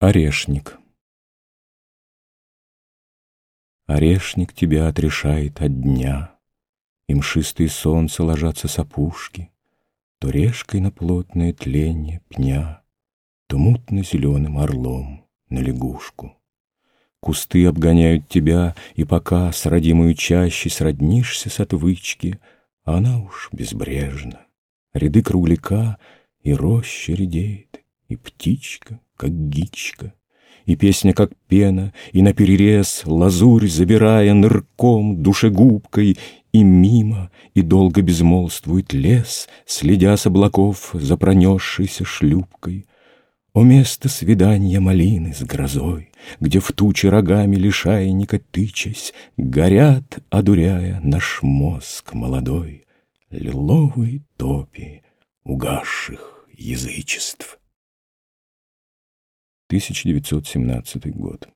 Орешник Орешник тебя отрешает от дня, И мшистые солнца ложатся с опушки, То решкой на плотное тленье пня, То мутно-зеленым орлом на лягушку. Кусты обгоняют тебя, и пока С родимою чаще сроднишься с отвычки, Она уж безбрежна. Ряды кругляка и роща редеет, И птичка как гичка, И песня, как пена, и наперерез Лазурь забирая нырком, душегубкой, И мимо, и долго безмолвствует лес, Следя с облаков за пронесшейся шлюпкой. О место свидания малины с грозой, Где в тучи рогами лишайника тычась Горят, одуряя наш мозг молодой, Лиловые топи угасших язычеств. 1917 год.